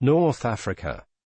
North Africa.